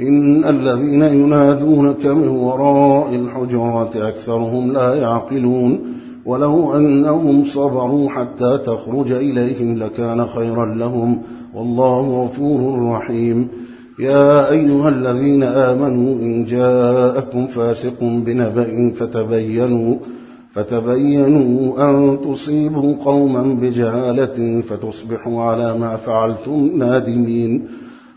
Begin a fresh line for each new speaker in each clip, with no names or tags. إن الذين ينادونك من وراء الحجرات أكثرهم لا يعقلون ولو أنهم صبروا حتى تخرج إليهم لكان خيرا لهم والله غفور رحيم يا أيها الذين آمنوا إن جاءكم فاسق بنبأ فتبينوا فتبينوا أن تصيبوا قوما بجهالة فتصبحوا على ما فعلتم نادمين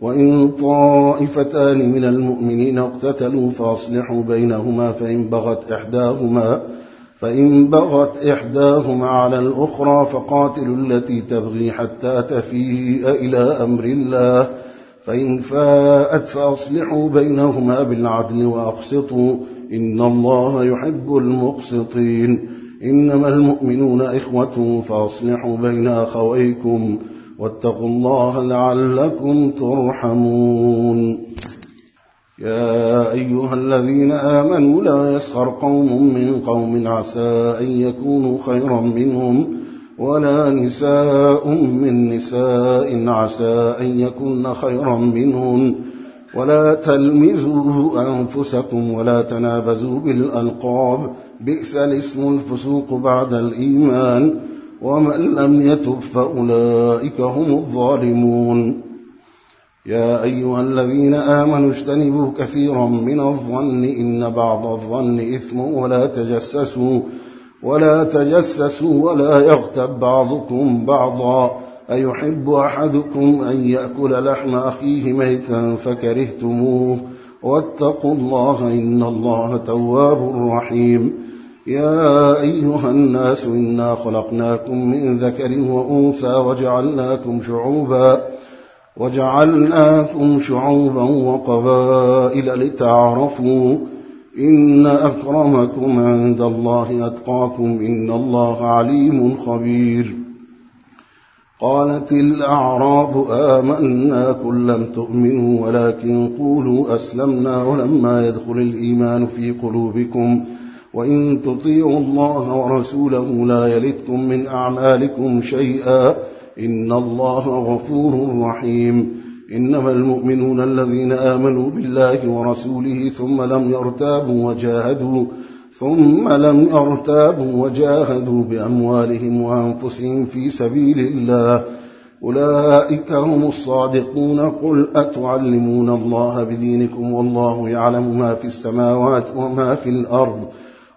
وإن طائفتان من المؤمنين اقتتلوا فأصلحوا بينهما فإن بغت إحداهما فإن بغت إحداهما على الأخرى فقاتلوا التي تبغي حتى تفيء إلى أمر الله فإن فاءت فأصلحوا بينهما بالعدل وأقسطوا إن الله يحب المقسطين إنما المؤمنون إخوة فأصلحوا بين أخويكم واتقوا الله لعلكم ترحمون يا أيها الذين آمنوا لا يسخر قوم من قوم عسى أن يكونوا خيرا منهم ولا نساء من نساء عسى أن يكون خيرا منهم ولا تلمزوا أنفسكم ولا تنابزوا بالألقاب بئس الاسم الفسوق بعد الإيمان ومن لم يتب فأولئك هم الظالمون يا أيها الذين آمنوا اجتنبوا كثيرا من الظن إن بعض الظن إثم ولا تجسسوا ولا تجسسوا ولا يغتب بعضكم بعضا أيحب أحدكم أن يأكل لحم أخيه ميتا فكرهتموه واتقوا الله إن الله تواب رحيم يا أيها الناس إنا خلقناكم من ذكر وأنثى وجعلناكم شعوبا وجعلناكم شعوبا وقبائل لتعرفوا إن أكرمكم عند الله أتقاكم إن الله عليم خبير قالت الأعراب آمنا كن لم تؤمنوا ولكن قولوا أسلمنا ولما يدخل الإيمان في قلوبكم ۖ وإن تطيعوا الله ورسوله لا يلدكم من أعمالكم شيئا إن الله غفور رحيم إنما المؤمنون الذين آمنوا بالله ورسوله ثم لم يرتابوا وجاهدوا ثم لم يرتابوا وجاهدوا بأموالهم وأنفسهم في سبيل الله أولئك هم الصادقون قل أتعلمون الله بدينكم والله يعلم ما في السماوات وما في الأرض